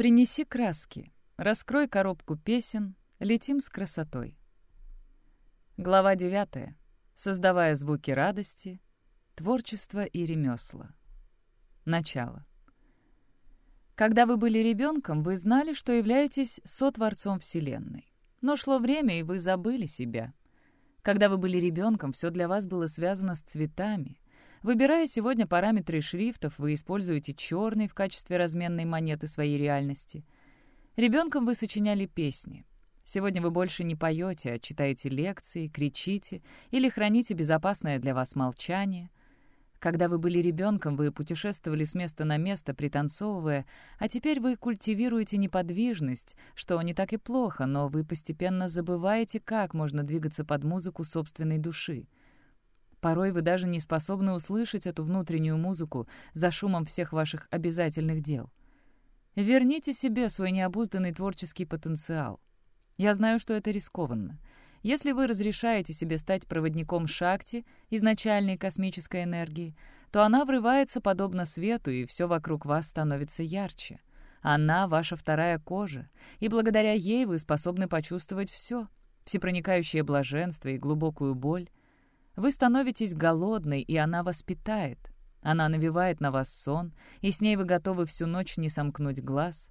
Принеси краски, раскрой коробку песен, летим с красотой. Глава 9. Создавая звуки радости, творчество и ремесла. Начало. Когда вы были ребенком, вы знали, что являетесь сотворцом Вселенной. Но шло время, и вы забыли себя. Когда вы были ребенком, все для вас было связано с цветами. Выбирая сегодня параметры шрифтов, вы используете черный в качестве разменной монеты своей реальности. Ребенком вы сочиняли песни. Сегодня вы больше не поете, а читаете лекции, кричите или храните безопасное для вас молчание. Когда вы были ребенком, вы путешествовали с места на место, пританцовывая, а теперь вы культивируете неподвижность, что не так и плохо, но вы постепенно забываете, как можно двигаться под музыку собственной души. Порой вы даже не способны услышать эту внутреннюю музыку за шумом всех ваших обязательных дел. Верните себе свой необузданный творческий потенциал. Я знаю, что это рискованно. Если вы разрешаете себе стать проводником Шакти, изначальной космической энергии, то она врывается подобно свету, и все вокруг вас становится ярче. Она — ваша вторая кожа, и благодаря ей вы способны почувствовать все — всепроникающее блаженство и глубокую боль, вы становитесь голодной, и она вас питает. Она навевает на вас сон, и с ней вы готовы всю ночь не сомкнуть глаз.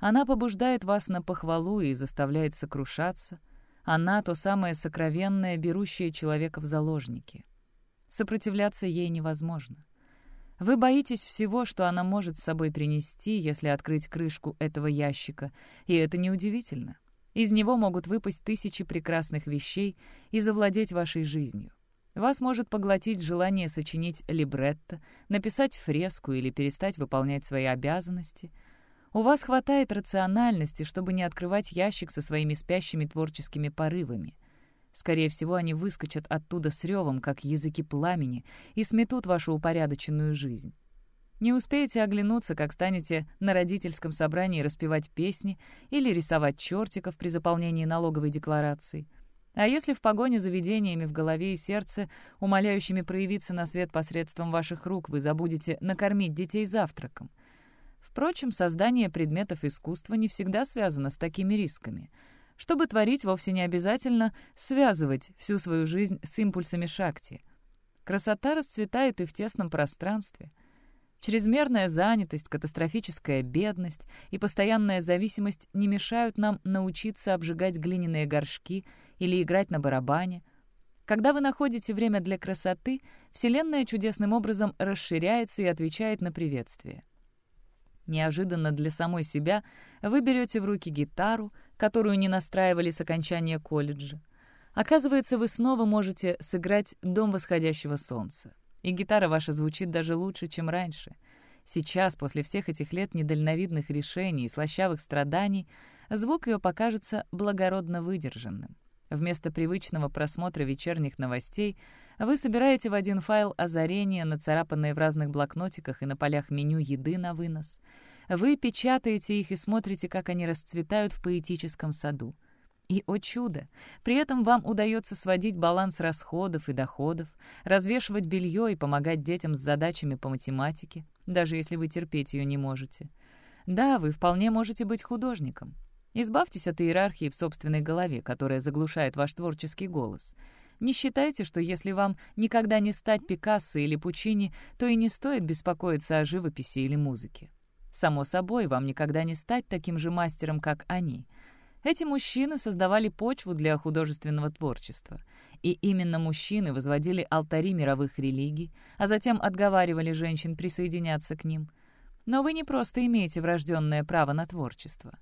Она побуждает вас на похвалу и заставляет сокрушаться. Она — то самое сокровенное, берущее человека в заложники. Сопротивляться ей невозможно. Вы боитесь всего, что она может с собой принести, если открыть крышку этого ящика, и это неудивительно. Из него могут выпасть тысячи прекрасных вещей и завладеть вашей жизнью. Вас может поглотить желание сочинить либретто, написать фреску или перестать выполнять свои обязанности. У вас хватает рациональности, чтобы не открывать ящик со своими спящими творческими порывами. Скорее всего, они выскочат оттуда с ревом, как языки пламени, и сметут вашу упорядоченную жизнь. Не успеете оглянуться, как станете на родительском собрании распевать песни или рисовать чертиков при заполнении налоговой декларации — а если в погоне за видениями в голове и сердце, умоляющими проявиться на свет посредством ваших рук, вы забудете накормить детей завтраком? Впрочем, создание предметов искусства не всегда связано с такими рисками. Чтобы творить, вовсе не обязательно связывать всю свою жизнь с импульсами шакти. Красота расцветает и в тесном пространстве. Чрезмерная занятость, катастрофическая бедность и постоянная зависимость не мешают нам научиться обжигать глиняные горшки или играть на барабане. Когда вы находите время для красоты, Вселенная чудесным образом расширяется и отвечает на приветствие. Неожиданно для самой себя вы берете в руки гитару, которую не настраивали с окончания колледжа. Оказывается, вы снова можете сыграть «Дом восходящего солнца». И гитара ваша звучит даже лучше, чем раньше. Сейчас, после всех этих лет недальновидных решений и слащавых страданий, звук ее покажется благородно выдержанным. Вместо привычного просмотра вечерних новостей вы собираете в один файл озарения, нацарапанные в разных блокнотиках и на полях меню еды на вынос. Вы печатаете их и смотрите, как они расцветают в поэтическом саду. И, о чудо, при этом вам удается сводить баланс расходов и доходов, развешивать белье и помогать детям с задачами по математике, даже если вы терпеть ее не можете. Да, вы вполне можете быть художником. Избавьтесь от иерархии в собственной голове, которая заглушает ваш творческий голос. Не считайте, что если вам никогда не стать Пикассо или Пучини, то и не стоит беспокоиться о живописи или музыке. Само собой, вам никогда не стать таким же мастером, как они — эти мужчины создавали почву для художественного творчества. И именно мужчины возводили алтари мировых религий, а затем отговаривали женщин присоединяться к ним. Но вы не просто имеете врожденное право на творчество.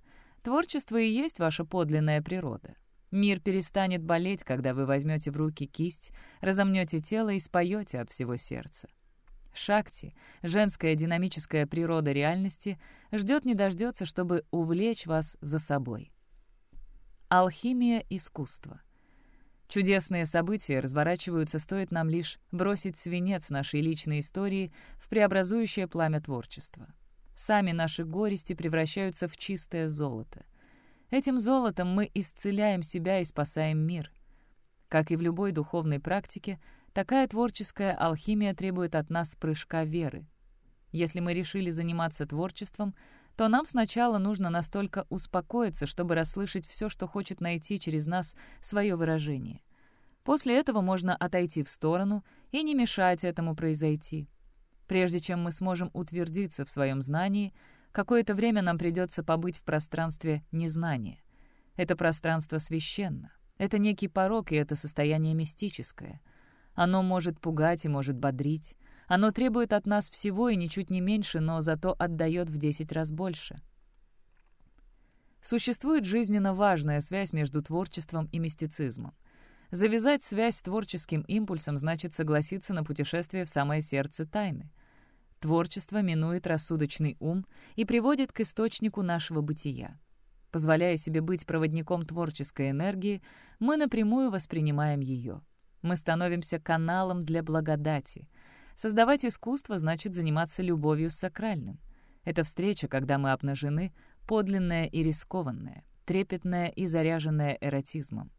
Творчество и есть ваша подлинная природа. Мир перестанет болеть, когда вы возьмете в руки кисть, разомнете тело и споете от всего сердца. Шакти, женская динамическая природа реальности, ждет не дождется, чтобы увлечь вас за собой. Алхимия искусства. Чудесные события разворачиваются, стоит нам лишь бросить свинец нашей личной истории в преобразующее пламя творчества. Сами наши горести превращаются в чистое золото. Этим золотом мы исцеляем себя и спасаем мир. Как и в любой духовной практике, такая творческая алхимия требует от нас прыжка веры. Если мы решили заниматься творчеством, то нам сначала нужно настолько успокоиться, чтобы расслышать все, что хочет найти через нас свое выражение. После этого можно отойти в сторону и не мешать этому произойти. Прежде чем мы сможем утвердиться в своем знании, какое-то время нам придется побыть в пространстве незнания. Это пространство священно. Это некий порог, и это состояние мистическое. Оно может пугать и может бодрить. Оно требует от нас всего и ничуть не меньше, но зато отдает в десять раз больше. Существует жизненно важная связь между творчеством и мистицизмом. Завязать связь с творческим импульсом значит согласиться на путешествие в самое сердце тайны. Творчество минует рассудочный ум и приводит к источнику нашего бытия. Позволяя себе быть проводником творческой энергии, мы напрямую воспринимаем ее. Мы становимся каналом для благодати — Создавать искусство значит заниматься любовью с сакральным. Это встреча, когда мы обнажены, подлинная и рискованная, трепетная и заряженная эротизмом.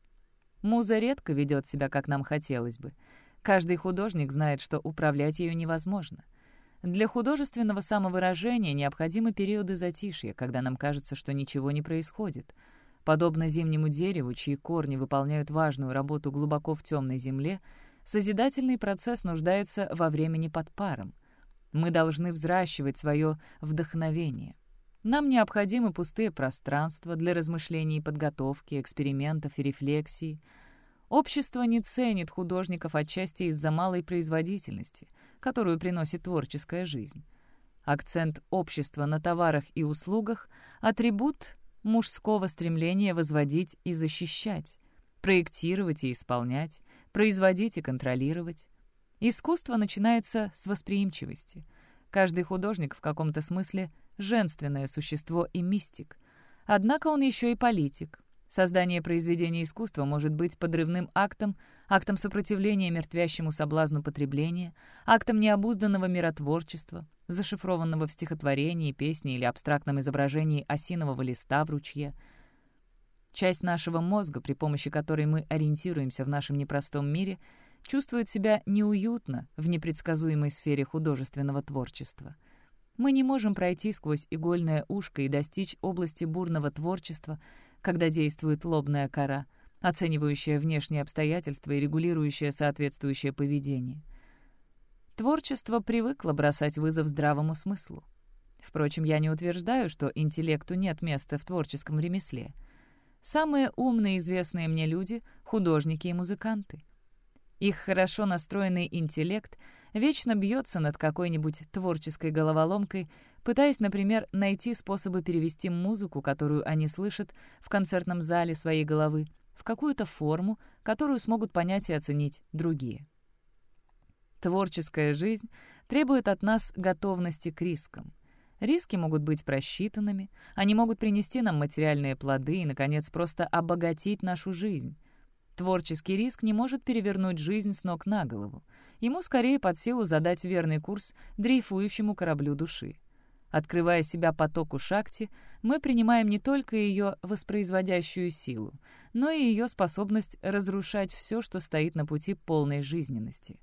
Муза редко ведет себя, как нам хотелось бы. Каждый художник знает, что управлять ею невозможно. Для художественного самовыражения необходимы периоды затишья, когда нам кажется, что ничего не происходит. Подобно зимнему дереву, чьи корни выполняют важную работу глубоко в темной земле, Созидательный процесс нуждается во времени под паром. Мы должны взращивать свое вдохновение. Нам необходимы пустые пространства для размышлений и подготовки, экспериментов и рефлексий. Общество не ценит художников отчасти из-за малой производительности, которую приносит творческая жизнь. Акцент общества на товарах и услугах — атрибут мужского стремления возводить и защищать, проектировать и исполнять, производить и контролировать. Искусство начинается с восприимчивости. Каждый художник в каком-то смысле женственное существо и мистик. Однако он еще и политик. Создание произведения искусства может быть подрывным актом, актом сопротивления мертвящему соблазну потребления, актом необузданного миротворчества, зашифрованного в стихотворении, песне или абстрактном изображении осинового листа в ручье — Часть нашего мозга, при помощи которой мы ориентируемся в нашем непростом мире, чувствует себя неуютно в непредсказуемой сфере художественного творчества. Мы не можем пройти сквозь игольное ушко и достичь области бурного творчества, когда действует лобная кора, оценивающая внешние обстоятельства и регулирующая соответствующее поведение. Творчество привыкло бросать вызов здравому смыслу. Впрочем, я не утверждаю, что интеллекту нет места в творческом ремесле — Самые умные известные мне люди — художники и музыканты. Их хорошо настроенный интеллект вечно бьется над какой-нибудь творческой головоломкой, пытаясь, например, найти способы перевести музыку, которую они слышат в концертном зале своей головы, в какую-то форму, которую смогут понять и оценить другие. Творческая жизнь требует от нас готовности к рискам. Риски могут быть просчитанными, они могут принести нам материальные плоды и, наконец, просто обогатить нашу жизнь. Творческий риск не может перевернуть жизнь с ног на голову. Ему скорее под силу задать верный курс дрейфующему кораблю души. Открывая себя потоку шакти, мы принимаем не только ее воспроизводящую силу, но и ее способность разрушать все, что стоит на пути полной жизненности.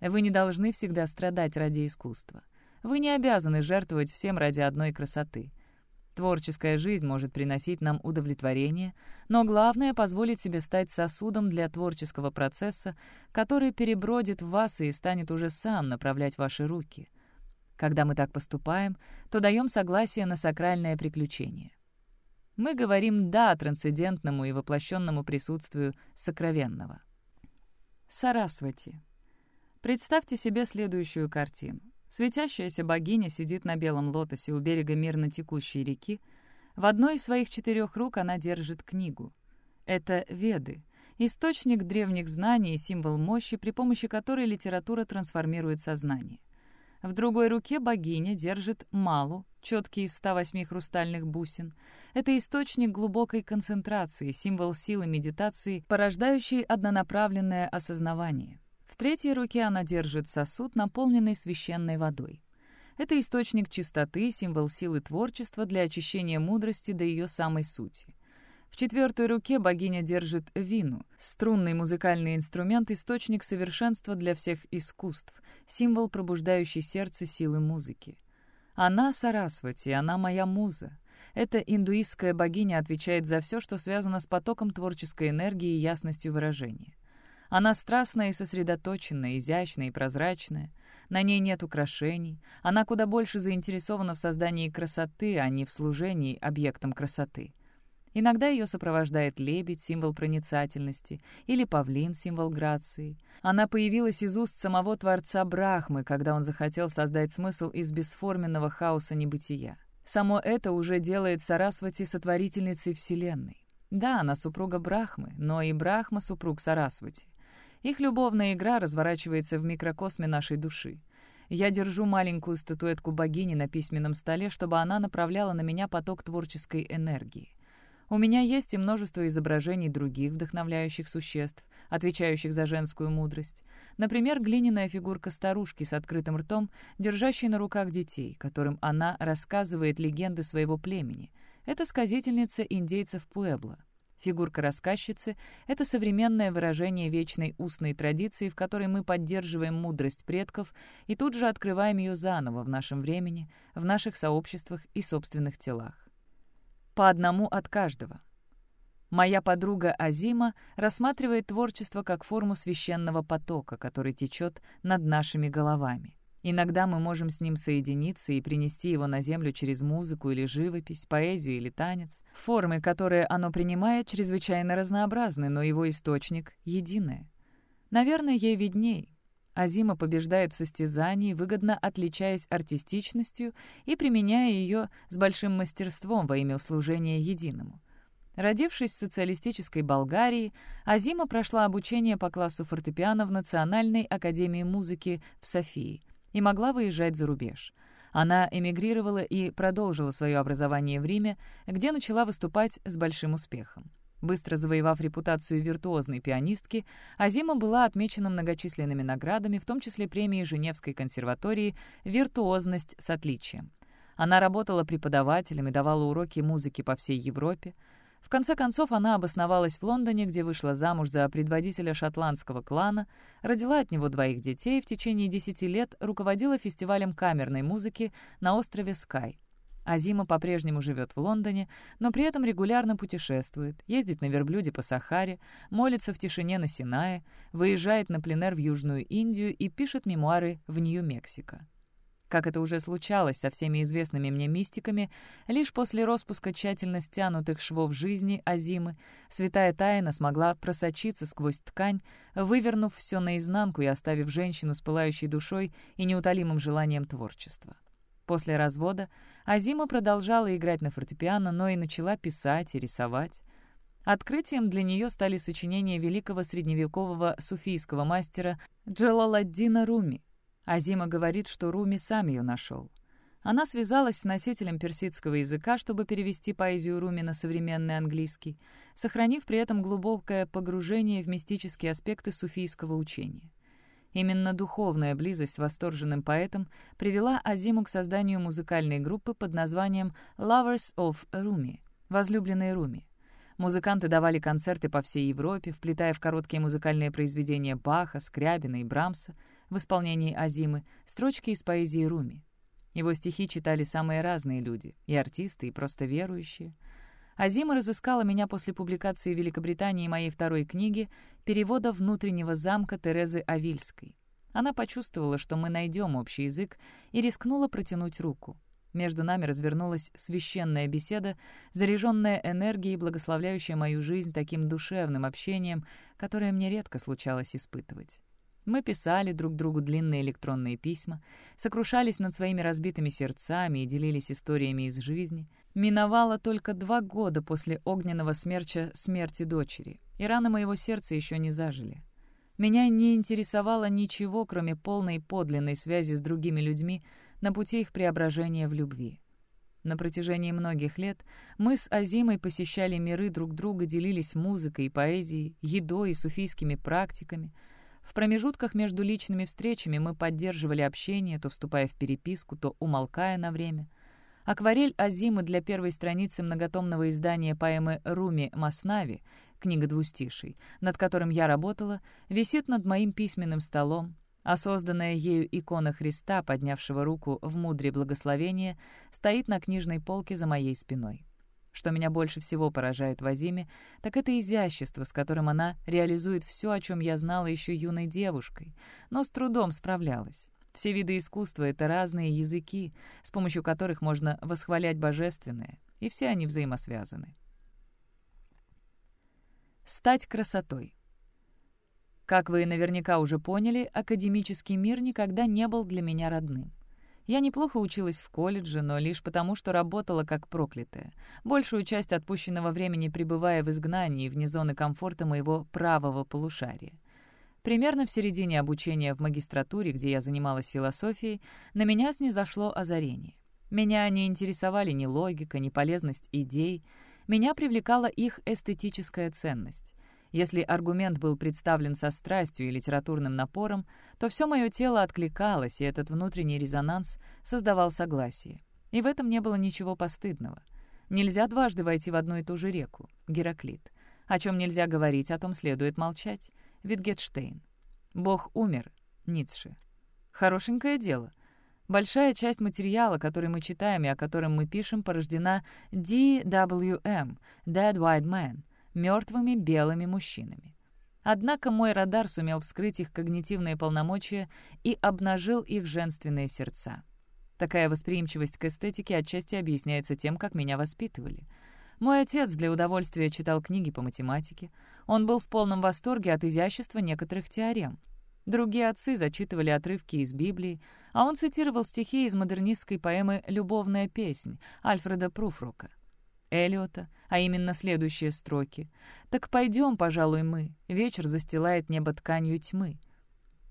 Вы не должны всегда страдать ради искусства. Вы не обязаны жертвовать всем ради одной красоты. Творческая жизнь может приносить нам удовлетворение, но главное — позволить себе стать сосудом для творческого процесса, который перебродит в вас и станет уже сам направлять ваши руки. Когда мы так поступаем, то даем согласие на сакральное приключение. Мы говорим «да» трансцендентному и воплощенному присутствию сокровенного. Сарасвати. Представьте себе следующую картину. Светящаяся богиня сидит на белом лотосе у берега мирно текущей реки. В одной из своих четырех рук она держит книгу. Это Веды, источник древних знаний и символ мощи, при помощи которой литература трансформирует сознание. В другой руке богиня держит малу, четкий из 108 хрустальных бусин. Это источник глубокой концентрации, символ силы медитации, порождающий однонаправленное осознавание. В третьей руке она держит сосуд, наполненный священной водой. Это источник чистоты, символ силы творчества для очищения мудрости до ее самой сути. В четвертой руке богиня держит вину, струнный музыкальный инструмент, источник совершенства для всех искусств, символ пробуждающей сердце силы музыки. Она Сарасвати, она моя муза. Эта индуистская богиня отвечает за все, что связано с потоком творческой энергии и ясностью выражения. Она страстная и сосредоточенная, изящная и прозрачная. На ней нет украшений. Она куда больше заинтересована в создании красоты, а не в служении объектам красоты. Иногда ее сопровождает лебедь, символ проницательности, или павлин, символ грации. Она появилась из уст самого Творца Брахмы, когда он захотел создать смысл из бесформенного хаоса небытия. Само это уже делает Сарасвати сотворительницей Вселенной. Да, она супруга Брахмы, но и Брахма — супруг Сарасвати. Их любовная игра разворачивается в микрокосме нашей души. Я держу маленькую статуэтку богини на письменном столе, чтобы она направляла на меня поток творческой энергии. У меня есть и множество изображений других вдохновляющих существ, отвечающих за женскую мудрость. Например, глиняная фигурка старушки с открытым ртом, держащей на руках детей, которым она рассказывает легенды своего племени. Это сказительница индейцев Пуэбло. Фигурка рассказчицы — это современное выражение вечной устной традиции, в которой мы поддерживаем мудрость предков и тут же открываем ее заново в нашем времени, в наших сообществах и собственных телах. По одному от каждого. Моя подруга Азима рассматривает творчество как форму священного потока, который течет над нашими головами. Иногда мы можем с ним соединиться и принести его на землю через музыку или живопись, поэзию или танец. Формы, которые оно принимает, чрезвычайно разнообразны, но его источник — единое. Наверное, ей видней. Азима побеждает в состязании, выгодно отличаясь артистичностью и применяя ее с большим мастерством во имя служения единому. Родившись в социалистической Болгарии, Азима прошла обучение по классу фортепиано в Национальной академии музыки в Софии — и могла выезжать за рубеж. Она эмигрировала и продолжила свое образование в Риме, где начала выступать с большим успехом. Быстро завоевав репутацию виртуозной пианистки, Азима была отмечена многочисленными наградами, в том числе премией Женевской консерватории «Виртуозность с отличием». Она работала преподавателем и давала уроки музыки по всей Европе. В конце концов, она обосновалась в Лондоне, где вышла замуж за предводителя шотландского клана, родила от него двоих детей в течение десяти лет руководила фестивалем камерной музыки на острове Скай. Азима по-прежнему живет в Лондоне, но при этом регулярно путешествует, ездит на верблюде по Сахаре, молится в тишине на Синае, выезжает на пленэр в Южную Индию и пишет мемуары в Нью-Мексико. Как это уже случалось со всеми известными мне мистиками, лишь после распуска тщательно стянутых швов жизни Азимы святая тайна смогла просочиться сквозь ткань, вывернув все наизнанку и оставив женщину с пылающей душой и неутолимым желанием творчества. После развода Азима продолжала играть на фортепиано, но и начала писать и рисовать. Открытием для нее стали сочинения великого средневекового суфийского мастера Джалаладдина Руми, Азима говорит, что Руми сам ее нашел. Она связалась с носителем персидского языка, чтобы перевести поэзию Руми на современный английский, сохранив при этом глубокое погружение в мистические аспекты суфийского учения. Именно духовная близость с восторженным поэтом привела Азиму к созданию музыкальной группы под названием «Lovers of Rumi» — «Возлюбленные Руми». Музыканты давали концерты по всей Европе, вплетая в короткие музыкальные произведения Баха, Скрябина и Брамса — в исполнении Азимы строчки из поэзии Руми. Его стихи читали самые разные люди, и артисты, и просто верующие. Азима разыскала меня после публикации в Великобритании моей второй книги «Перевода внутреннего замка Терезы Авильской». Она почувствовала, что мы найдем общий язык, и рискнула протянуть руку. Между нами развернулась священная беседа, заряженная энергией, благословляющая мою жизнь таким душевным общением, которое мне редко случалось испытывать. Мы писали друг другу длинные электронные письма, сокрушались над своими разбитыми сердцами и делились историями из жизни. Миновало только два года после огненного смерча смерти дочери, и раны моего сердца еще не зажили. Меня не интересовало ничего, кроме полной подлинной связи с другими людьми на пути их преображения в любви. На протяжении многих лет мы с Азимой посещали миры друг друга, делились музыкой и поэзией, едой и суфийскими практиками — в промежутках между личными встречами мы поддерживали общение, то вступая в переписку, то умолкая на время. Акварель Азимы для первой страницы многотомного издания поэмы «Руми Маснави» книга двустишей, над которым я работала, висит над моим письменным столом. а созданная ею икона Христа, поднявшего руку в мудре благословения, стоит на книжной полке за моей спиной. Что меня больше всего поражает в Азиме, так это изящество, с которым она реализует все, о чем я знала еще юной девушкой, но с трудом справлялась. Все виды искусства — это разные языки, с помощью которых можно восхвалять божественное, и все они взаимосвязаны. Стать красотой. Как вы наверняка уже поняли, академический мир никогда не был для меня родным. Я неплохо училась в колледже, но лишь потому, что работала как проклятая, большую часть отпущенного времени пребывая в изгнании вне зоны комфорта моего правого полушария. Примерно в середине обучения в магистратуре, где я занималась философией, на меня снизошло озарение. Меня не интересовали ни логика, ни полезность идей, меня привлекала их эстетическая ценность. Если аргумент был представлен со страстью и литературным напором, то все мое тело откликалось, и этот внутренний резонанс создавал согласие. И в этом не было ничего постыдного. Нельзя дважды войти в одну и ту же реку. Гераклит. О чем нельзя говорить, о том следует молчать. Витгетштейн. Бог умер. Ницше. Хорошенькое дело. Большая часть материала, который мы читаем и о котором мы пишем, порождена DWM, Dead White Man, мертвыми белыми мужчинами. Однако мой радар сумел вскрыть их когнитивные полномочия и обнажил их женственные сердца. Такая восприимчивость к эстетике отчасти объясняется тем, как меня воспитывали — мой отец для удовольствия читал книги по математике. Он был в полном восторге от изящества некоторых теорем. Другие отцы зачитывали отрывки из Библии, а он цитировал стихи из модернистской поэмы «Любовная песнь» Альфреда Пруфрука. Элиота, а именно следующие строки. «Так пойдем, пожалуй, мы, вечер застилает небо тканью тьмы».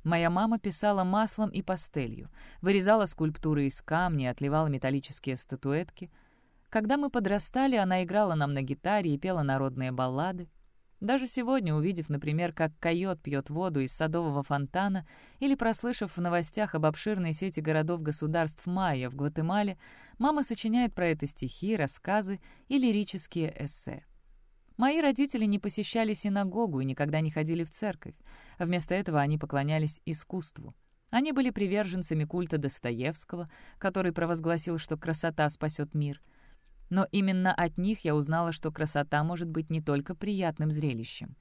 Моя мама писала маслом и пастелью, вырезала скульптуры из камня, отливала металлические статуэтки — когда мы подрастали, она играла нам на гитаре и пела народные баллады. Даже сегодня, увидев, например, как койот пьет воду из садового фонтана или прослышав в новостях об обширной сети городов-государств Майя в Гватемале, мама сочиняет про это стихи, рассказы и лирические эссе. Мои родители не посещали синагогу и никогда не ходили в церковь. Вместо этого они поклонялись искусству. Они были приверженцами культа Достоевского, который провозгласил, что красота спасет мир — но именно от них я узнала, что красота может быть не только приятным зрелищем.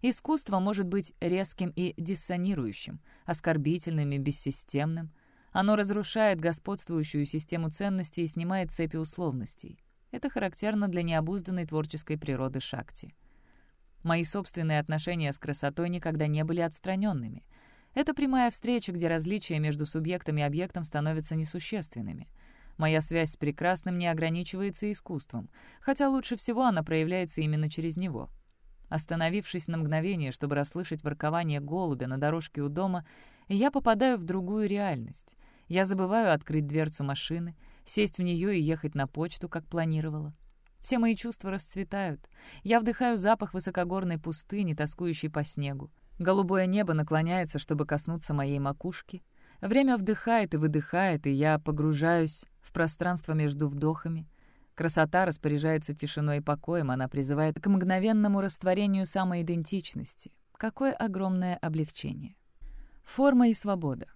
Искусство может быть резким и диссонирующим, оскорбительным и бессистемным. Оно разрушает господствующую систему ценностей и снимает цепи условностей. Это характерно для необузданной творческой природы Шакти. Мои собственные отношения с красотой никогда не были отстраненными. Это прямая встреча, где различия между субъектом и объектом становятся несущественными — Моя связь с прекрасным не ограничивается искусством, хотя лучше всего она проявляется именно через него. Остановившись на мгновение, чтобы расслышать воркование голубя на дорожке у дома, я попадаю в другую реальность. Я забываю открыть дверцу машины, сесть в нее и ехать на почту, как планировала. Все мои чувства расцветают. Я вдыхаю запах высокогорной пустыни, тоскующей по снегу. Голубое небо наклоняется, чтобы коснуться моей макушки. Время вдыхает и выдыхает, и я погружаюсь в пространство между вдохами. Красота распоряжается тишиной и покоем, она призывает к мгновенному растворению самоидентичности. Какое огромное облегчение. Форма и свобода.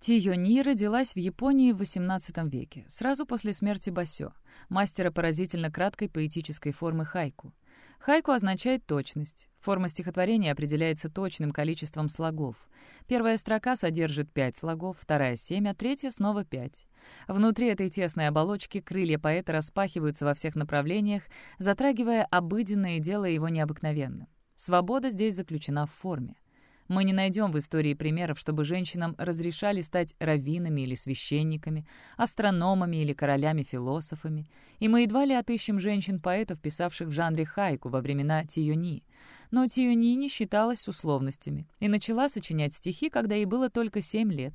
Тиёни родилась в Японии в XVIII веке, сразу после смерти Басё, мастера поразительно краткой поэтической формы хайку. Хайку означает точность. Форма стихотворения определяется точным количеством слогов. Первая строка содержит пять слогов, вторая — семь, а третья — снова пять. Внутри этой тесной оболочки крылья поэта распахиваются во всех направлениях, затрагивая обыденное и делая его необыкновенным. Свобода здесь заключена в форме. Мы не найдем в истории примеров, чтобы женщинам разрешали стать раввинами или священниками, астрономами или королями-философами, и мы едва ли отыщем женщин-поэтов, писавших в жанре хайку во времена Тиюни. Но Тиюни не считалась условностями и начала сочинять стихи, когда ей было только семь лет.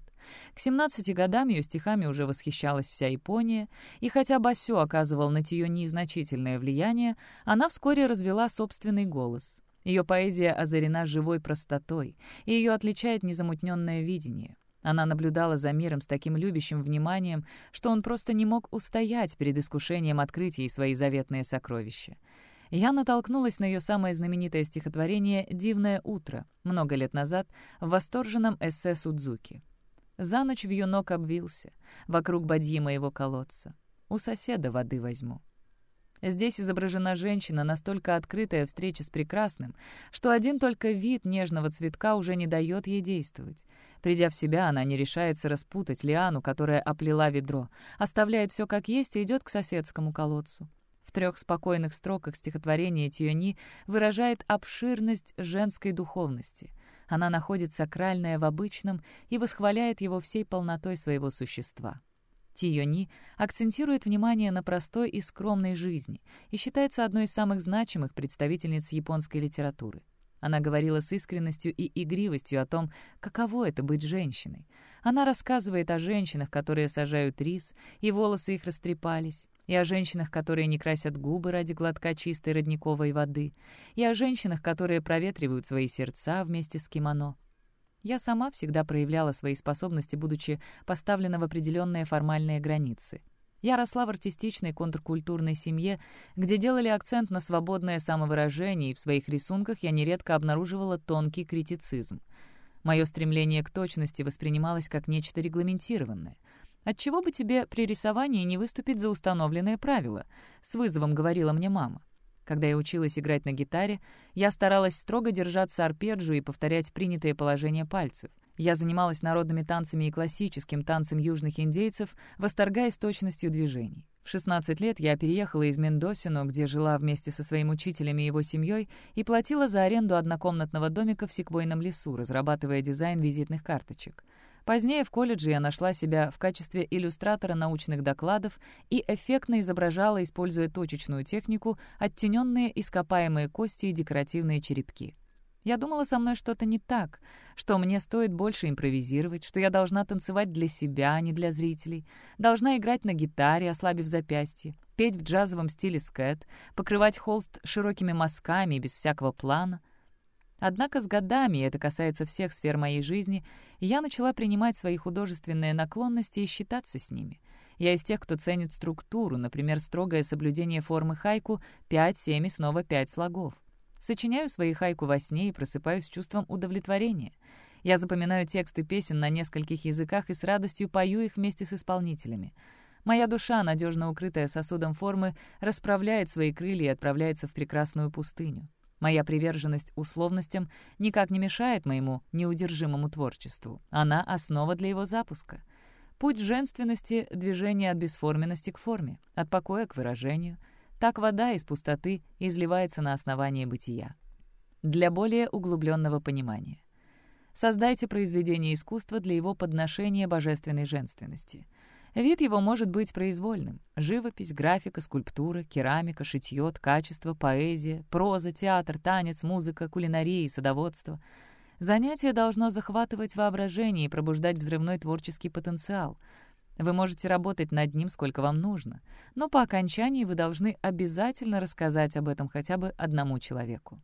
К 17 годам ее стихами уже восхищалась вся Япония, и хотя Басю оказывал на Тиюни значительное влияние, она вскоре развела собственный голос — ее поэзия озарена живой простотой, и ее отличает незамутненное видение. Она наблюдала за миром с таким любящим вниманием, что он просто не мог устоять перед искушением открыть ей свои заветные сокровища. Я натолкнулась на ее самое знаменитое стихотворение «Дивное утро» много лет назад в восторженном эссе Судзуки. За ночь вьюнок обвился, вокруг бадьи моего колодца. У соседа воды возьму. Здесь изображена женщина, настолько открытая встреча с прекрасным, что один только вид нежного цветка уже не дает ей действовать. Придя в себя, она не решается распутать лиану, которая оплела ведро, оставляет все как есть и идет к соседскому колодцу. В трех спокойных строках стихотворения Тиони выражает обширность женской духовности. Она находит сакральное в обычном и восхваляет его всей полнотой своего существа. Тиони акцентирует внимание на простой и скромной жизни и считается одной из самых значимых представительниц японской литературы. Она говорила с искренностью и игривостью о том, каково это быть женщиной. Она рассказывает о женщинах, которые сажают рис, и волосы их растрепались, и о женщинах, которые не красят губы ради глотка чистой родниковой воды, и о женщинах, которые проветривают свои сердца вместе с кимоно. Я сама всегда проявляла свои способности, будучи поставлена в определенные формальные границы. Я росла в артистичной контркультурной семье, где делали акцент на свободное самовыражение, и в своих рисунках я нередко обнаруживала тонкий критицизм. Мое стремление к точности воспринималось как нечто регламентированное. «Отчего бы тебе при рисовании не выступить за установленные правила?» — с вызовом говорила мне мама. Когда я училась играть на гитаре, я старалась строго держаться арпеджио и повторять принятые положения пальцев. Я занималась народными танцами и классическим танцем южных индейцев, восторгаясь точностью движений. В 16 лет я переехала из Мендосино, где жила вместе со своим учителем и его семьей, и платила за аренду однокомнатного домика в секвойном лесу, разрабатывая дизайн визитных карточек. Позднее в колледже я нашла себя в качестве иллюстратора научных докладов и эффектно изображала, используя точечную технику, оттененные ископаемые кости и декоративные черепки. Я думала, со мной что-то не так, что мне стоит больше импровизировать, что я должна танцевать для себя, а не для зрителей, должна играть на гитаре, ослабив запястье, петь в джазовом стиле скэт, покрывать холст широкими мазками без всякого плана. Однако с годами, это касается всех сфер моей жизни, я начала принимать свои художественные наклонности и считаться с ними. Я из тех, кто ценит структуру, например, строгое соблюдение формы хайку 5-7 и снова 5 слогов. Сочиняю свои хайку во сне и просыпаюсь с чувством удовлетворения. Я запоминаю тексты песен на нескольких языках и с радостью пою их вместе с исполнителями. Моя душа, надежно укрытая сосудом формы, расправляет свои крылья и отправляется в прекрасную пустыню. Моя приверженность условностям никак не мешает моему неудержимому творчеству. Она — основа для его запуска. Путь женственности — движение от бесформенности к форме, от покоя к выражению. Так вода из пустоты изливается на основание бытия. Для более углубленного понимания. Создайте произведение искусства для его подношения божественной женственности — Вид его может быть произвольным. Живопись, графика, скульптура, керамика, шитье, качество, поэзия, проза, театр, танец, музыка, кулинария и садоводство. Занятие должно захватывать воображение и пробуждать взрывной творческий потенциал. Вы можете работать над ним сколько вам нужно, но по окончании вы должны обязательно рассказать об этом хотя бы одному человеку.